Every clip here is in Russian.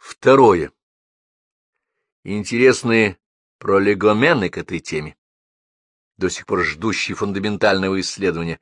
Второе. Интересные пролегомены к этой теме, до сих пор ждущие фундаментального исследования,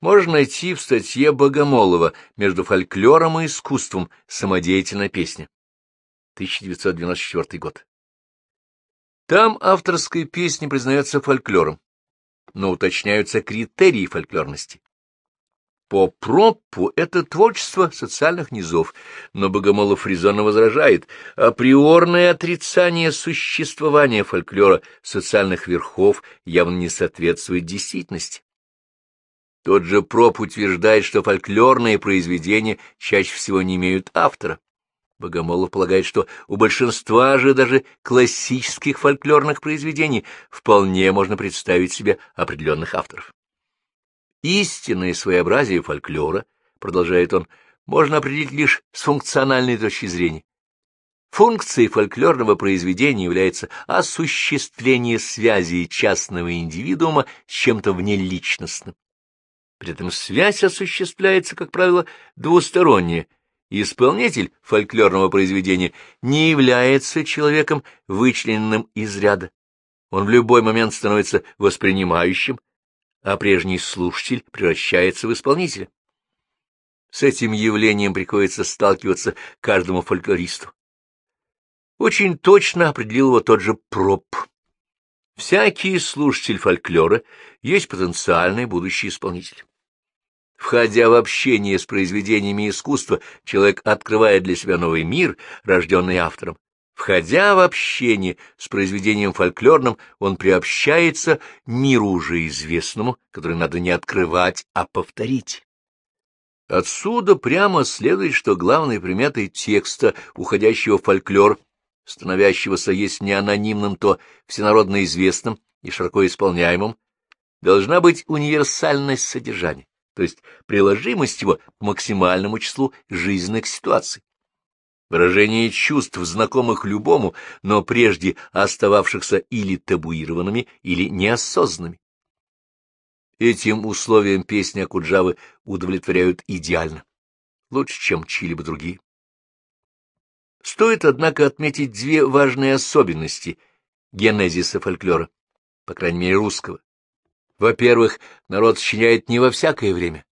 можно найти в статье Богомолова «Между фольклором и искусством. Самодеятельная песня». 1994 год. Там авторская песня признается фольклором, но уточняются критерии фольклорности. По пропу это творчество социальных низов, но Богомолов резонно возражает, априорное отрицание существования фольклора социальных верхов явно не соответствует действительности. Тот же Проп утверждает, что фольклорные произведения чаще всего не имеют автора. Богомолов полагает, что у большинства же даже классических фольклорных произведений вполне можно представить себе определенных авторов. Истинное своеобразие фольклора, продолжает он, можно определить лишь с функциональной точки зрения. Функцией фольклорного произведения является осуществление связи частного индивидуума с чем-то внеличностным. При этом связь осуществляется, как правило, двусторонняя. Исполнитель фольклорного произведения не является человеком, вычлененным из ряда. Он в любой момент становится воспринимающим, а прежний слушатель превращается в исполнителя. С этим явлением приходится сталкиваться каждому фольклористу. Очень точно определил его тот же Проб. Всякий слушатель фольклора есть потенциальный будущий исполнитель. Входя в общение с произведениями искусства, человек открывает для себя новый мир, рожденный автором. Входя в общение с произведением фольклорным, он приобщается миру уже известному, который надо не открывать, а повторить. Отсюда прямо следует, что главной приметой текста, уходящего в фольклор, становящегося есть не анонимным, то всенародно известным и широко исполняемым, должна быть универсальность содержания, то есть приложимость его к максимальному числу жизненных ситуаций выражение чувств, знакомых любому, но прежде остававшихся или табуированными, или неосознанными. Этим условиям песни Акуджавы удовлетворяют идеально, лучше, чем чьи-либо другие. Стоит, однако, отметить две важные особенности генезиса фольклора, по крайней мере, русского. Во-первых, народ сочиняет не во всякое время,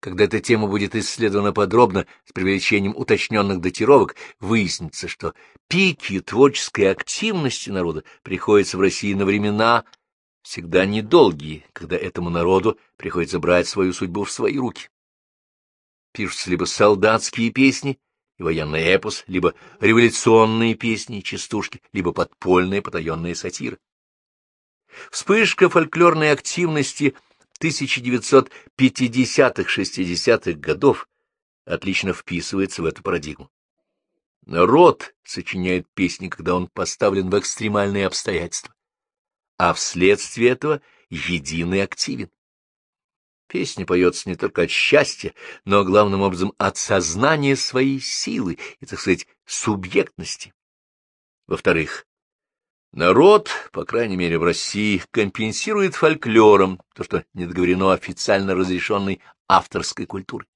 когда эта тема будет исследована подробно, с привлечением уточненных датировок, выяснится, что пики творческой активности народа приходятся в России на времена всегда недолгие, когда этому народу приходится брать свою судьбу в свои руки. Пишутся либо солдатские песни и военный эпос, либо революционные песни и частушки, либо подпольные потаенные сатиры. Вспышка фольклорной активности — 1950-60-х годов отлично вписывается в эту парадигму. Народ сочиняет песни, когда он поставлен в экстремальные обстоятельства, а вследствие этого единый активен. Песня поется не только от счастья, но главным образом от сознания своей силы и, так сказать, субъектности. Во-вторых, Народ, по крайней мере в России, компенсирует фольклором то, что не договорено официально разрешенной авторской культурой.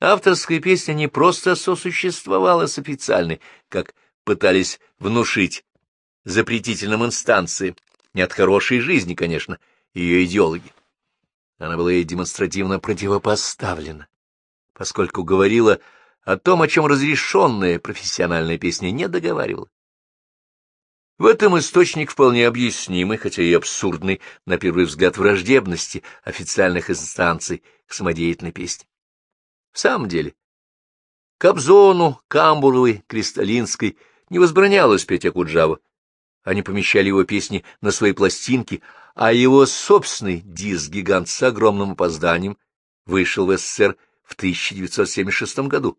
Авторская песня не просто сосуществовала с официальной, как пытались внушить запретительным инстанции, не от хорошей жизни, конечно, ее идеологи. Она была ей демонстративно противопоставлена, поскольку говорила о том, о чем разрешенная профессиональная песня не договаривала. В этом источник вполне объяснимый, хотя и абсурдный, на первый взгляд, враждебности официальных инстанций к самодеятельной песне. В самом деле, Кобзону, Камбуровой, Кристалинской не возбранялось петь Акуджаву. Они помещали его песни на свои пластинки, а его собственный диск-гигант с огромным опозданием вышел в СССР в 1976 году.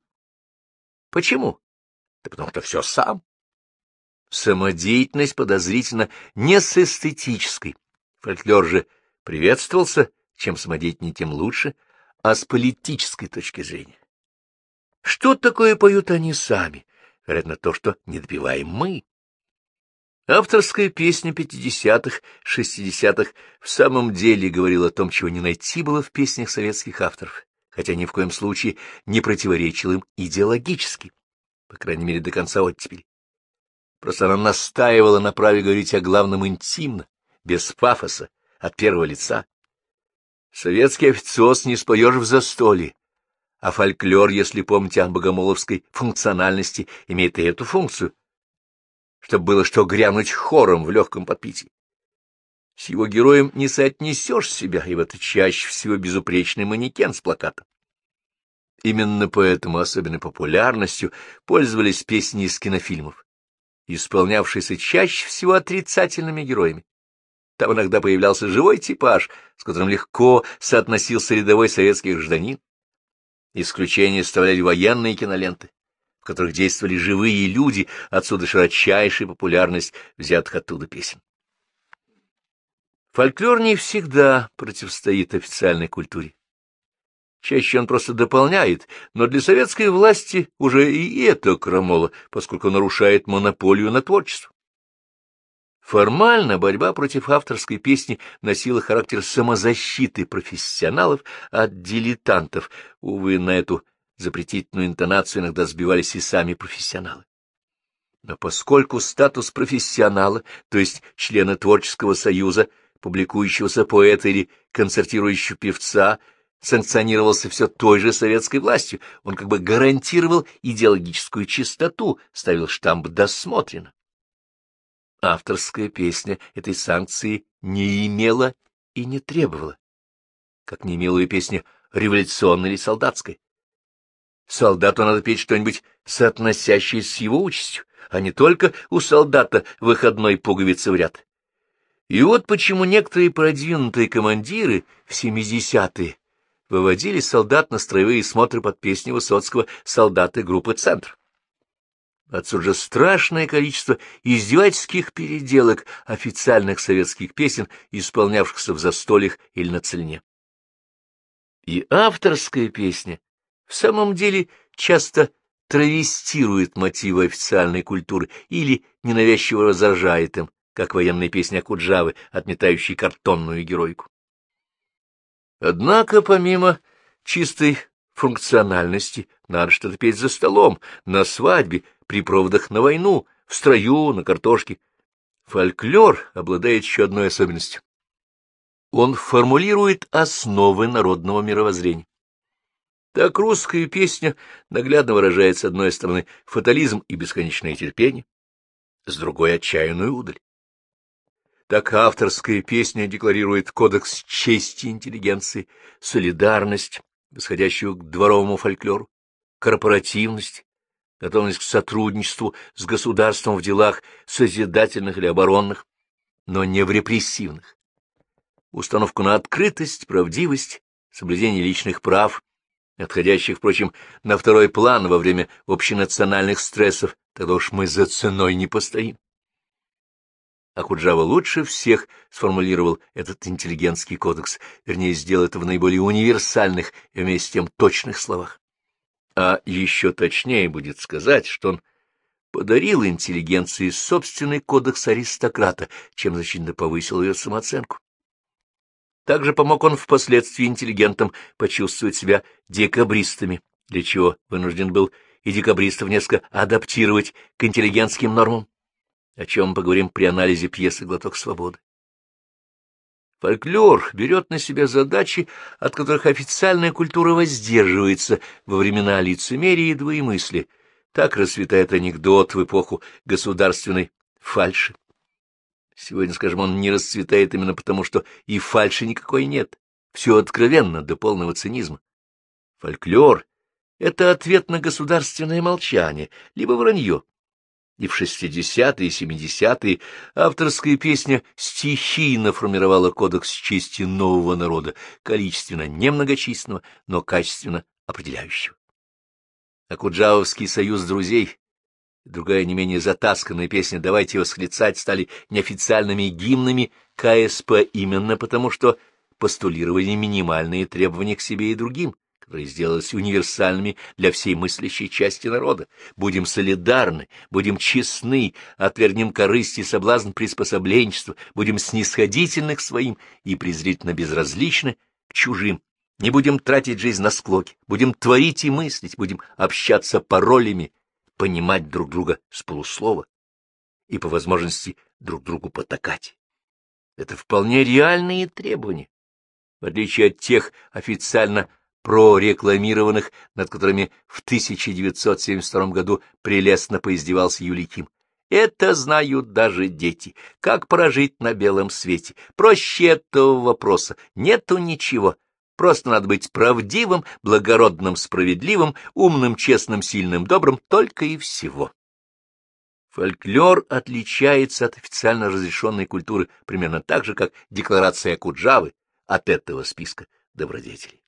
Почему? Да потому что все сам. Самодеятельность подозрительно не с эстетической. Фольклор же приветствовался, чем самодеятельнее, тем лучше, а с политической точки зрения. Что такое поют они сами? Вероятно, то, что не допиваем мы. Авторская песня пятидесятых, шестидесятых в самом деле говорила о том, чего не найти было в песнях советских авторов, хотя ни в коем случае не противоречил им идеологически. по крайней мере, до конца оттепели. Просто она настаивала на праве говорить о главном интимно, без пафоса, от первого лица. Советский официоз не споешь в застолье, а фольклор, если помните о богомоловской функциональности, имеет и эту функцию, чтобы было что грянуть хором в легком подпитии. С его героем не соотнесешь себя, и вот чаще всего безупречный манекен с плакатом. Именно поэтому особенной популярностью пользовались песни из кинофильмов, исполнявшиеся чаще всего отрицательными героями. Там иногда появлялся живой типаж, с которым легко соотносился рядовой советский гражданин. Исключение составляли военные киноленты, в которых действовали живые люди, отсюда широчайшая популярность взятых оттуда песен. Фольклор не всегда противостоит официальной культуре. Чаще он просто дополняет, но для советской власти уже и это крамола, поскольку нарушает монополию на творчество. Формально борьба против авторской песни носила характер самозащиты профессионалов от дилетантов. Увы, на эту запретительную интонацию иногда сбивались и сами профессионалы. Но поскольку статус профессионала, то есть члена творческого союза, публикующегося поэта или концертирующего певца, санкционировался все той же советской властью, он как бы гарантировал идеологическую чистоту, ставил штамп «досмотрено» авторская песня этой санкции не имела и не требовала, как не имела и песня революционной или солдатской. Солдату надо петь что-нибудь соотносящее с его участью, а не только у солдата выходной пуговицы в ряд. И вот почему некоторые продвинутые командиры в 70-е выводили солдат на строевые смотры под песни Высоцкого «Солдаты группы «Центр». Отсюда же страшное количество издевательских переделок официальных советских песен, исполнявшихся в застольях или на цельне. И авторская песня в самом деле часто травестирует мотивы официальной культуры или ненавязчиво возражает им, как военная песня Куджавы, отметающей картонную геройку. Однако, помимо чистой функциональности, надо что-то петь за столом, на свадьбе, при проводах на войну, в строю, на картошке. Фольклор обладает еще одной особенностью. Он формулирует основы народного мировоззрения. Так русская песня наглядно выражает, с одной стороны, фатализм и бесконечное терпение, с другой — отчаянную удаль. Так авторская песня декларирует кодекс чести интеллигенции, солидарность, восходящую к дворовому фольклору, корпоративность, готовность к сотрудничеству с государством в делах созидательных или оборонных, но не в репрессивных. Установку на открытость, правдивость, соблюдение личных прав, отходящих, впрочем, на второй план во время общенациональных стрессов, тогда уж мы за ценой не постоим. Акуджава лучше всех сформулировал этот интеллигентский кодекс, вернее, сделал это в наиболее универсальных и вместе с тем точных словах. А еще точнее будет сказать, что он подарил интеллигенции собственный кодекс аристократа, чем значительно повысил ее самооценку. Также помог он впоследствии интеллигентам почувствовать себя декабристами, для чего вынужден был и декабристов несколько адаптировать к интеллигентским нормам, о чем мы поговорим при анализе пьесы «Глоток свободы». Фольклор берет на себя задачи, от которых официальная культура воздерживается во времена лицемерия и двоемыслия. Так расцветает анекдот в эпоху государственной фальши. Сегодня, скажем, он не расцветает именно потому, что и фальши никакой нет. Все откровенно, до полного цинизма. Фольклор — это ответ на государственное молчание, либо вранье, и в 60-е и 70-е авторская песня стихийно формировала кодекс чести нового народа, количественно немногочисленного, но качественно определяющего. Акуджавовский союз друзей другая не менее затасканная песня «Давайте восклицать» стали неофициальными гимнами КСП именно потому, что постулировали минимальные требования к себе и другим, которые сделались универсальными для всей мыслящей части народа. Будем солидарны, будем честны, отвергнем корысть и соблазн приспособленчества, будем снисходительны к своим и презрительно безразличны к чужим. Не будем тратить жизнь на склоки, будем творить и мыслить, будем общаться паролями, понимать друг друга с полуслова и, по возможности, друг другу потакать. Это вполне реальные требования, в отличие от тех официально прорекламированных, над которыми в 1972 году прелестно поиздевался Юлий Ким. Это знают даже дети. Как прожить на белом свете? Проще этого вопроса. Нету ничего. Просто надо быть правдивым, благородным, справедливым, умным, честным, сильным, добрым, только и всего. Фольклор отличается от официально разрешенной культуры примерно так же, как декларация Куджавы от этого списка добродетелей.